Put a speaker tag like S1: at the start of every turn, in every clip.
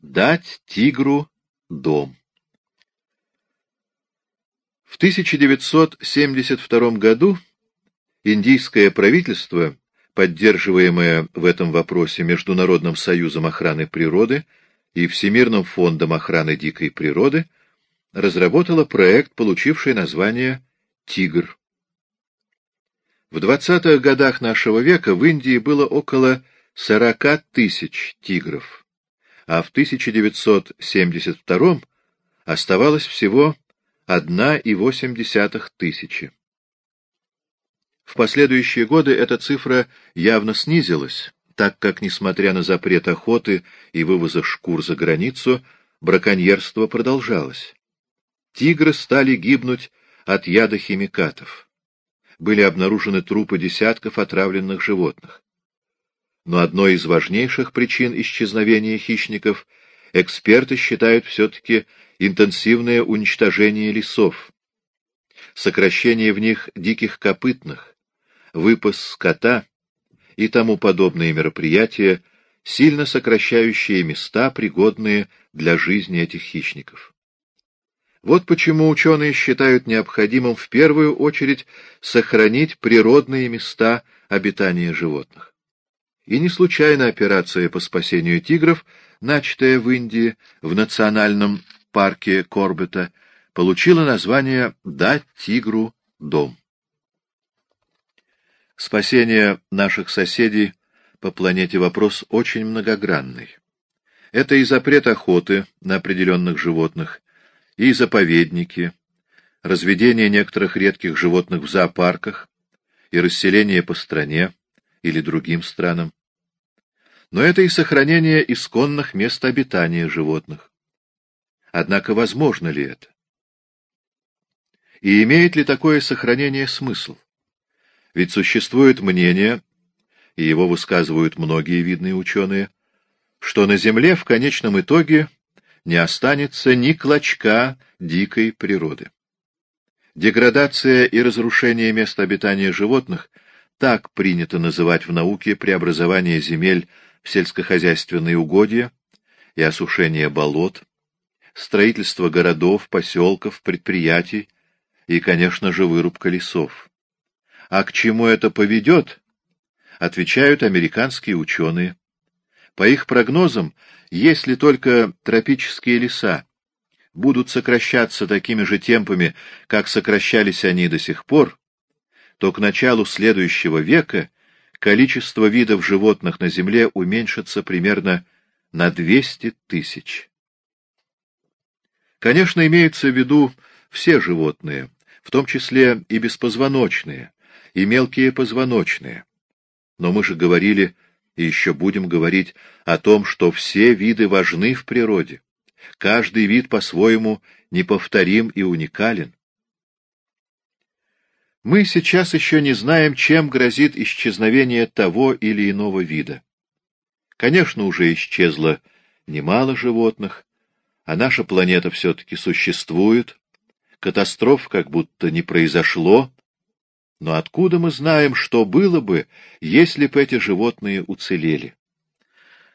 S1: Дать тигру дом. В 1972 году индийское правительство, поддерживаемое в этом вопросе Международным союзом охраны природы и Всемирным фондом охраны дикой природы, разработало проект, получивший название «Тигр». В 20-х годах нашего века в Индии было около 40 тысяч тигров, а в 1972 оставалось всего 1,8 тысячи. В последующие годы эта цифра явно снизилась, так как, несмотря на запрет охоты и вывоза шкур за границу, браконьерство продолжалось. Тигры стали гибнуть от яда химикатов. Были обнаружены трупы десятков отравленных животных. Но одной из важнейших причин исчезновения хищников эксперты считают все-таки интенсивное уничтожение лесов, сокращение в них диких копытных, выпас скота и тому подобные мероприятия, сильно сокращающие места, пригодные для жизни этих хищников. Вот почему ученые считают необходимым в первую очередь сохранить природные места обитания животных. И не случайно операция по спасению тигров, начатая в Индии в национальном парке Корбета, получила название «Дать тигру дом». Спасение наших соседей по планете вопрос очень многогранный. Это и запрет охоты на определенных животных, и заповедники, разведение некоторых редких животных в зоопарках и расселение по стране или другим странам. Но это и сохранение исконных мест обитания животных. Однако возможно ли это? И имеет ли такое сохранение смысл? Ведь существует мнение, и его высказывают многие видные ученые, что на Земле в конечном итоге не останется ни клочка дикой природы. Деградация и разрушение мест обитания животных так принято называть в науке преобразование земель сельскохозяйственные угодья и осушение болот, строительство городов, поселков, предприятий и, конечно же, вырубка лесов. А к чему это поведет, отвечают американские ученые. По их прогнозам, если только тропические леса будут сокращаться такими же темпами, как сокращались они до сих пор, то к началу следующего века количество видов животных на Земле уменьшится примерно на 200 тысяч. Конечно, имеются в виду все животные, в том числе и беспозвоночные, и мелкие позвоночные. Но мы же говорили и еще будем говорить о том, что все виды важны в природе. Каждый вид по-своему неповторим и уникален. Мы сейчас еще не знаем, чем грозит исчезновение того или иного вида. Конечно, уже исчезло немало животных, а наша планета все-таки существует, катастроф как будто не произошло, но откуда мы знаем, что было бы, если бы эти животные уцелели?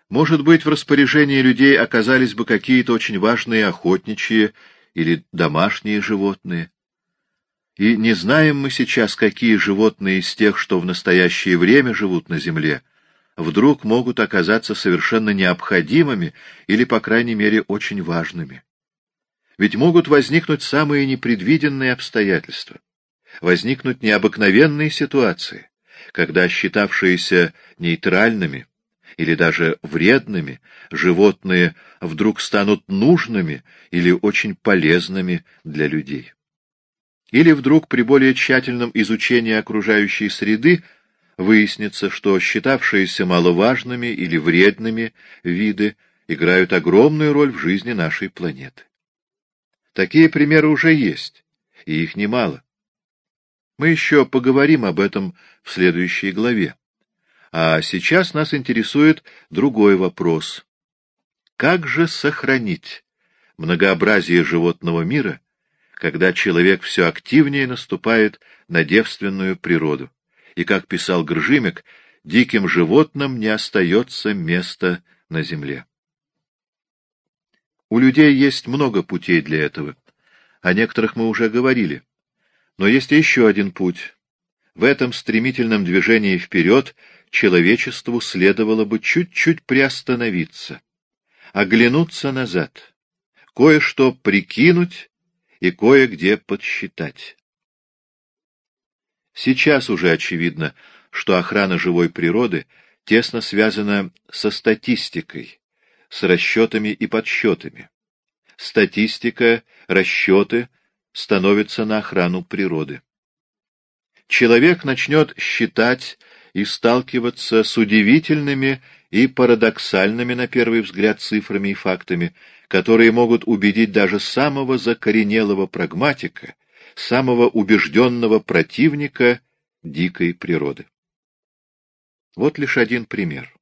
S1: Может быть, в распоряжении людей оказались бы какие-то очень важные охотничьи или домашние животные. И не знаем мы сейчас, какие животные из тех, что в настоящее время живут на Земле, вдруг могут оказаться совершенно необходимыми или, по крайней мере, очень важными. Ведь могут возникнуть самые непредвиденные обстоятельства возникнуть необыкновенные ситуации, когда считавшиеся нейтральными или даже вредными животные вдруг станут нужными или очень полезными для людей. Или вдруг при более тщательном изучении окружающей среды выяснится, что считавшиеся маловажными или вредными виды играют огромную роль в жизни нашей планеты. Такие примеры уже есть, и их немало. Мы еще поговорим об этом в следующей главе. А сейчас нас интересует другой вопрос. Как же сохранить многообразие животного мира, когда человек все активнее наступает на девственную природу? И, как писал Гржимик, диким животным не остается места на земле. У людей есть много путей для этого. О некоторых мы уже говорили. Но есть еще один путь. В этом стремительном движении вперед человечеству следовало бы чуть-чуть приостановиться, оглянуться назад, кое-что прикинуть и кое-где подсчитать. Сейчас уже очевидно, что охрана живой природы тесно связана со статистикой, с расчетами и подсчетами. Статистика, расчеты становятся на охрану природы. Человек начнет считать и сталкиваться с удивительными и парадоксальными на первый взгляд цифрами и фактами, которые могут убедить даже самого закоренелого прагматика, самого убежденного противника дикой природы. Вот лишь один пример.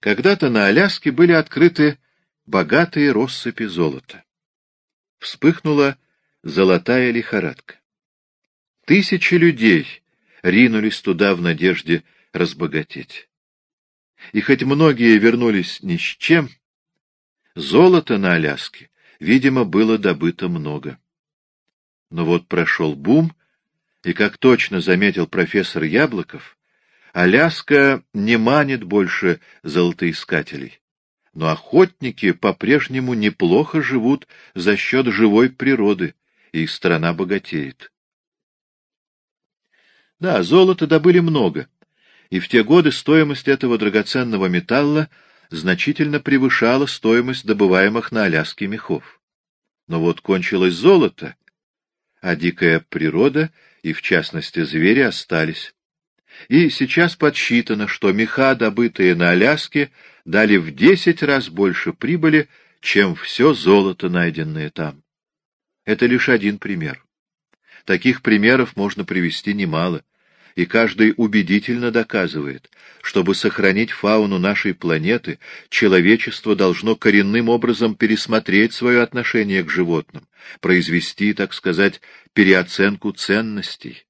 S1: Когда-то на Аляске были открыты богатые россыпи золота. Вспыхнула золотая лихорадка. Тысячи людей ринулись туда в надежде разбогатеть. И хоть многие вернулись ни с чем, золота на Аляске, видимо, было добыто много. Но вот прошел бум, и, как точно заметил профессор Яблоков, Аляска не манит больше золотоискателей. Но охотники по-прежнему неплохо живут за счет живой природы, и страна богатеет. Да, золота добыли много, и в те годы стоимость этого драгоценного металла значительно превышала стоимость добываемых на Аляске мехов. Но вот кончилось золото, а дикая природа, и в частности звери, остались. И сейчас подсчитано, что меха, добытые на Аляске, дали в десять раз больше прибыли, чем все золото, найденное там. Это лишь один пример. Таких примеров можно привести немало, и каждый убедительно доказывает, чтобы сохранить фауну нашей планеты, человечество должно коренным образом пересмотреть свое отношение к животным, произвести, так сказать, переоценку ценностей.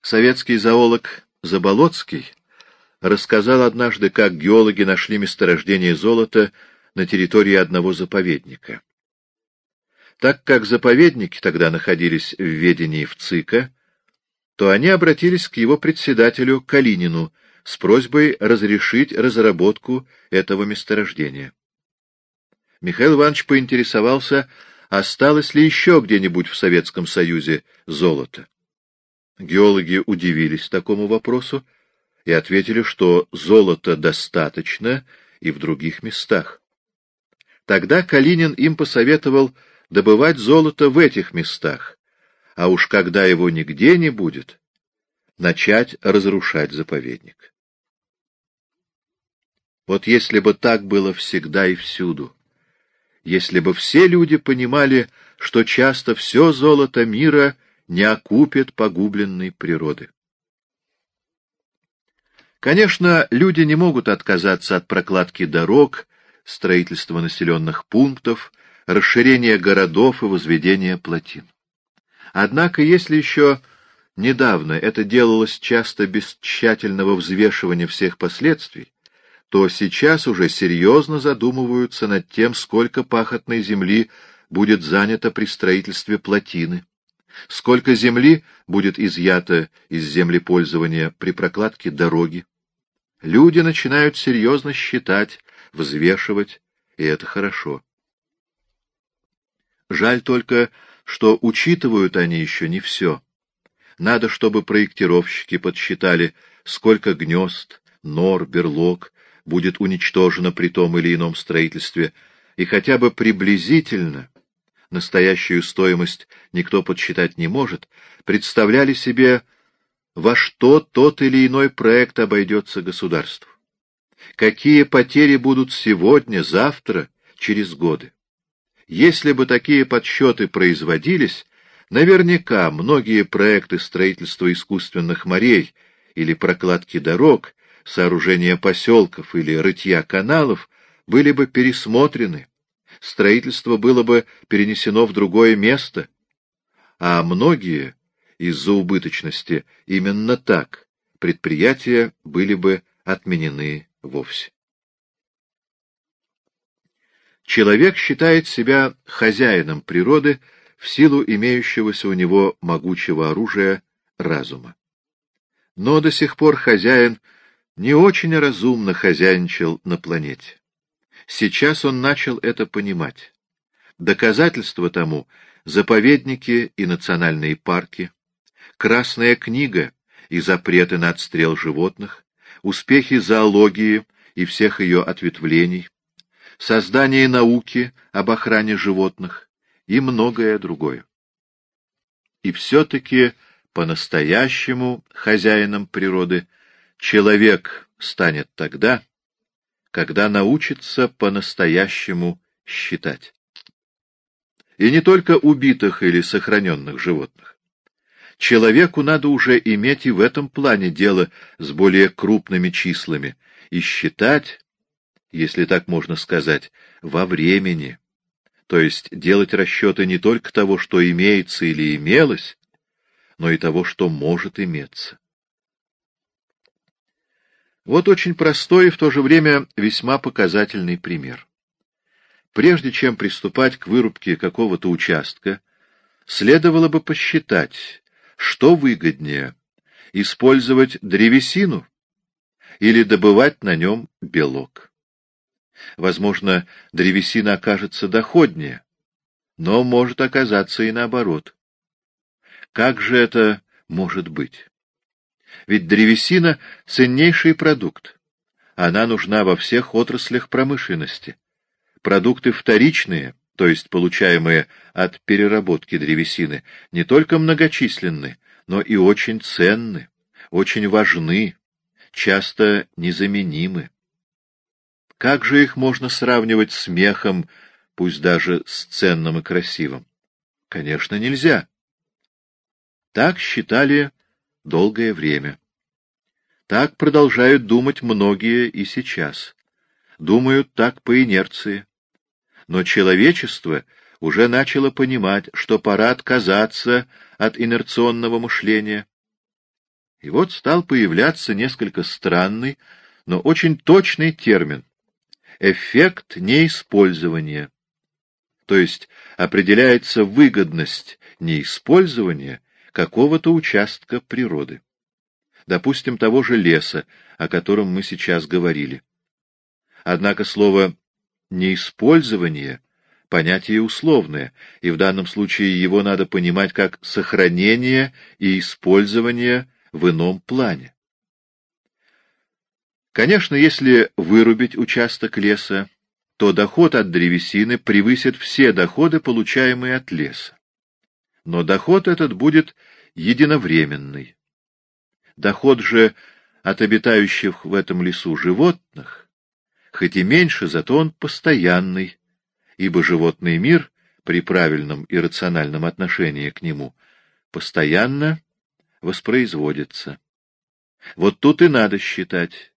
S1: Советский зоолог Заболоцкий рассказал однажды, как геологи нашли месторождение золота на территории одного заповедника. Так как заповедники тогда находились в ведении ВЦИКа, то они обратились к его председателю Калинину с просьбой разрешить разработку этого месторождения. Михаил Иванович поинтересовался, осталось ли еще где-нибудь в Советском Союзе золото. Геологи удивились такому вопросу и ответили, что золота достаточно и в других местах. Тогда Калинин им посоветовал добывать золото в этих местах, а уж когда его нигде не будет, начать разрушать заповедник. Вот если бы так было всегда и всюду, если бы все люди понимали, что часто все золото мира не окупит погубленной природы. Конечно, люди не могут отказаться от прокладки дорог, строительства населенных пунктов, расширения городов и возведения плотин. Однако, если еще недавно это делалось часто без тщательного взвешивания всех последствий, то сейчас уже серьезно задумываются над тем, сколько пахотной земли будет занято при строительстве плотины, сколько земли будет изъято из землепользования при прокладке дороги. Люди начинают серьезно считать, взвешивать, и это хорошо. Жаль только, что учитывают они еще не все. Надо, чтобы проектировщики подсчитали, сколько гнезд, нор, берлог будет уничтожено при том или ином строительстве, и хотя бы приблизительно, настоящую стоимость никто подсчитать не может, представляли себе, во что тот или иной проект обойдется государству. Какие потери будут сегодня, завтра, через годы. Если бы такие подсчеты производились, наверняка многие проекты строительства искусственных морей или прокладки дорог, сооружения поселков или рытья каналов были бы пересмотрены, строительство было бы перенесено в другое место, а многие из-за убыточности именно так предприятия были бы отменены вовсе. Человек считает себя хозяином природы в силу имеющегося у него могучего оружия разума. Но до сих пор хозяин не очень разумно хозяйничал на планете. Сейчас он начал это понимать. Доказательство тому — заповедники и национальные парки, Красная книга и запреты на отстрел животных, успехи зоологии и всех ее ответвлений, создание науки об охране животных и многое другое. И все-таки по-настоящему хозяином природы человек станет тогда, когда научится по-настоящему считать. И не только убитых или сохраненных животных. Человеку надо уже иметь и в этом плане дело с более крупными числами и считать, если так можно сказать, во времени. То есть делать расчеты не только того, что имеется или имелось, но и того, что может иметься. Вот очень простой и в то же время весьма показательный пример. Прежде чем приступать к вырубке какого-то участка, следовало бы посчитать, что выгоднее — использовать древесину или добывать на нем белок. Возможно, древесина окажется доходнее, но может оказаться и наоборот. Как же это может быть? Ведь древесина — ценнейший продукт. Она нужна во всех отраслях промышленности. Продукты вторичные, то есть получаемые от переработки древесины, не только многочисленны, но и очень ценны, очень важны, часто незаменимы. Как же их можно сравнивать с мехом, пусть даже с ценным и красивым? Конечно, нельзя. Так считали долгое время. Так продолжают думать многие и сейчас. Думают так по инерции. Но человечество уже начало понимать, что пора отказаться от инерционного мышления. И вот стал появляться несколько странный, но очень точный термин — эффект неиспользования. То есть определяется выгодность неиспользования какого-то участка природы. Допустим, того же леса, о котором мы сейчас говорили. Однако слово «неиспользование» — понятие условное, и в данном случае его надо понимать как сохранение и использование в ином плане. Конечно, если вырубить участок леса, то доход от древесины превысит все доходы, получаемые от леса но доход этот будет единовременный. Доход же от обитающих в этом лесу животных, хоть и меньше, зато он постоянный, ибо животный мир при правильном и рациональном отношении к нему постоянно воспроизводится. Вот тут и надо считать.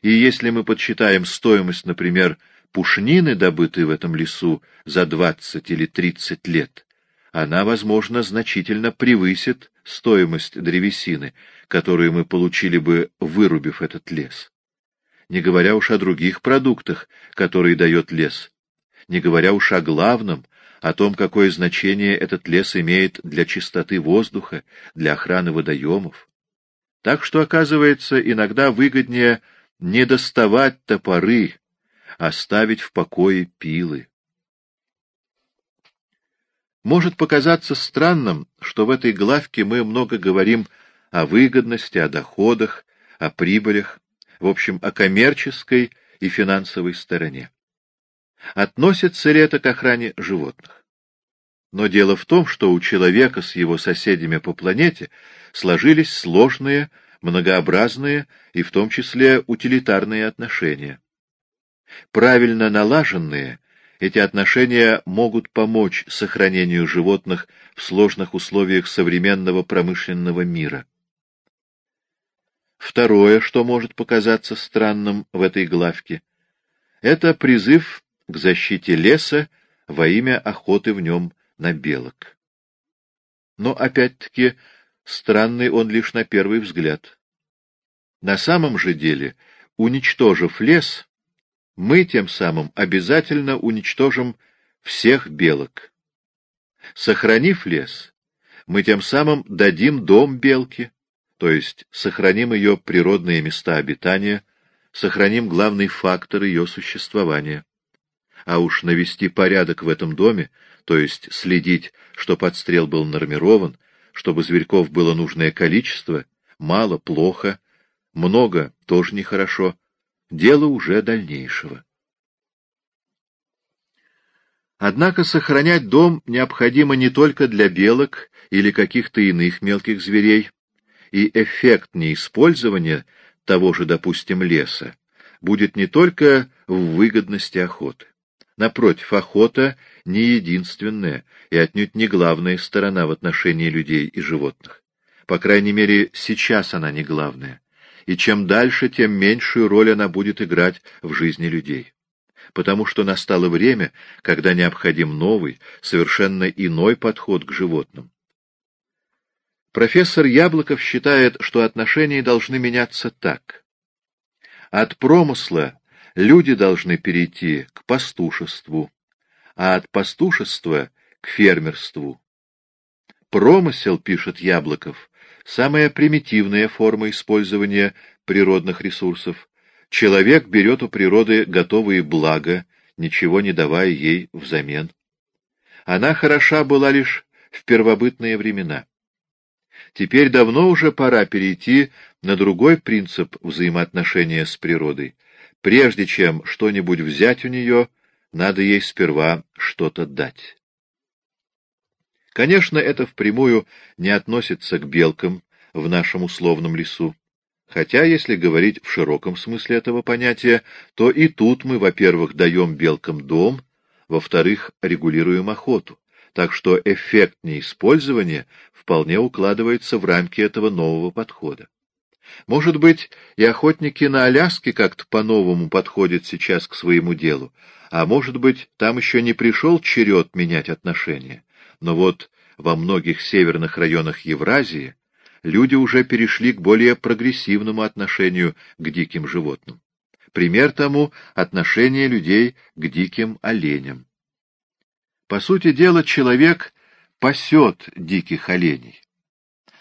S1: И если мы подсчитаем стоимость, например, пушнины, добытой в этом лесу за двадцать или тридцать лет, она, возможно, значительно превысит стоимость древесины, которую мы получили бы, вырубив этот лес. Не говоря уж о других продуктах, которые дает лес, не говоря уж о главном, о том, какое значение этот лес имеет для чистоты воздуха, для охраны водоемов. Так что, оказывается, иногда выгоднее не доставать топоры, а ставить в покое пилы. Может показаться странным, что в этой главке мы много говорим о выгодности, о доходах, о прибылях, в общем, о коммерческой и финансовой стороне. Относится ли это к охране животных? Но дело в том, что у человека с его соседями по планете сложились сложные, многообразные и в том числе утилитарные отношения. Правильно налаженные, эти отношения могут помочь сохранению животных в сложных условиях современного промышленного мира. Второе, что может показаться странным в этой главке, это призыв к защите леса во имя охоты в нем на белок. Но, опять-таки, странный он лишь на первый взгляд. На самом же деле, уничтожив лес, мы тем самым обязательно уничтожим всех белок. Сохранив лес, мы тем самым дадим дом белке, то есть сохраним ее природные места обитания, сохраним главный фактор ее существования. А уж навести порядок в этом доме, то есть следить, что подстрел был нормирован, чтобы зверьков было нужное количество, мало, плохо, много, тоже нехорошо, дело уже дальнейшего. Однако сохранять дом необходимо не только для белок или каких-то иных мелких зверей, и эффект неиспользования того же, допустим, леса будет не только в выгодности охоты. Напротив, охота не единственная и отнюдь не главная сторона в отношении людей и животных. По крайней мере, сейчас она не главная. И чем дальше, тем меньшую роль она будет играть в жизни людей. Потому что настало время, когда необходим новый, совершенно иной подход к животным. Профессор Яблоков считает, что отношения должны меняться так. От промысла люди должны перейти к пастушеству, а от пастушества — к фермерству. Промысел, пишет Яблоков, самая примитивная форма использования природных ресурсов. Человек берет у природы готовые блага, ничего не давая ей взамен. Она хороша была лишь в первобытные времена. Теперь давно уже пора перейти на другой принцип взаимоотношения с природой. Прежде чем что-нибудь взять у нее, надо ей сперва что-то дать. Конечно, это впрямую не относится к белкам в нашем условном лесу. Хотя, если говорить в широком смысле этого понятия, то и тут мы, во-первых, даем белкам дом, во-вторых, регулируем охоту так что эффект неиспользования вполне укладывается в рамки этого нового подхода. Может быть, и охотники на Аляске как-то по-новому подходят сейчас к своему делу, а может быть, там еще не пришел черед менять отношения. Но вот во многих северных районах Евразии люди уже перешли к более прогрессивному отношению к диким животным. Пример тому — отношение людей к диким оленям. По сути дела, человек пасет диких оленей,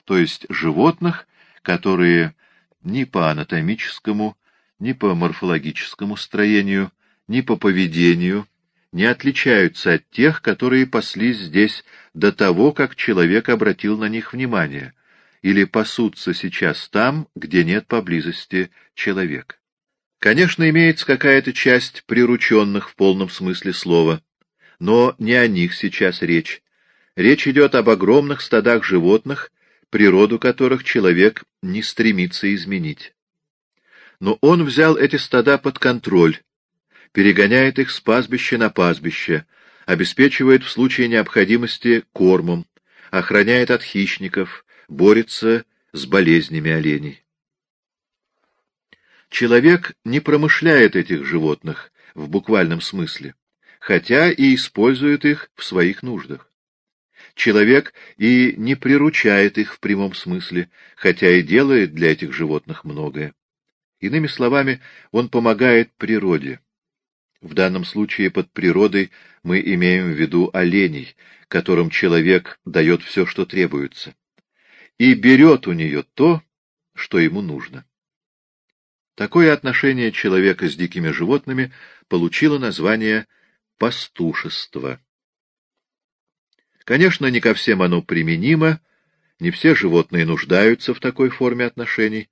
S1: то есть животных, которые ни по анатомическому, ни по морфологическому строению, ни по поведению не отличаются от тех, которые паслись здесь до того, как человек обратил на них внимание, или пасутся сейчас там, где нет поблизости человека. Конечно, имеется какая-то часть прирученных в полном смысле слова, но не о них сейчас речь. Речь идет об огромных стадах животных, природу которых человек не стремится изменить. Но он взял эти стада под контроль, перегоняет их с пастбища на пастбище, обеспечивает в случае необходимости кормом, охраняет от хищников, борется с болезнями оленей. Человек не промышляет этих животных в буквальном смысле хотя и использует их в своих нуждах. Человек и не приручает их в прямом смысле, хотя и делает для этих животных многое. Иными словами, он помогает природе. В данном случае под природой мы имеем в виду оленей, которым человек дает все, что требуется, и берет у нее то, что ему нужно. Такое отношение человека с дикими животными получило название пастушество. Конечно, не ко всем оно применимо, не все животные нуждаются в такой форме отношений,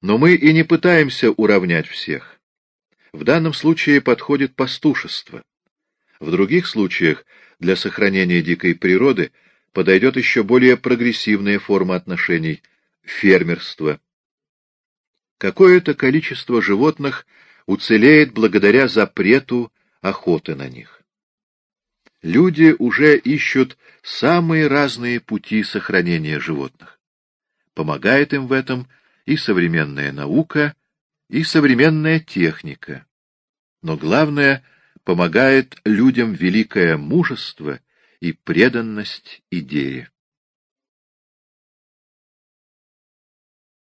S1: но мы и не пытаемся уравнять всех. В данном случае подходит пастушество. В других случаях для сохранения дикой природы подойдет еще более прогрессивная форма отношений — фермерство. Какое-то количество животных уцелеет благодаря запрету охоты на них. Люди уже ищут самые разные пути сохранения животных. Помогает им в этом и современная наука, и современная техника. Но главное, помогает людям великое мужество и преданность идее.